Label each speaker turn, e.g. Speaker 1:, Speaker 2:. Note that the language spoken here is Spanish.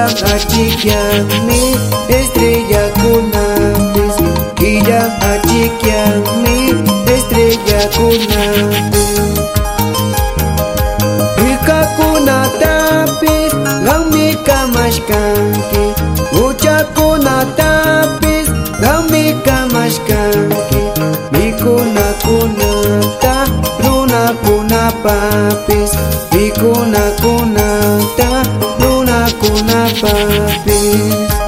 Speaker 1: Killa achikyami estrella kunapis Killa achikyami estrella kunapis Ikakunatapis Gami kamashkanki Uchakunatapis Gami kamashkanki Mikunakunata Runakunapapis Mikunakunata Runakunapapis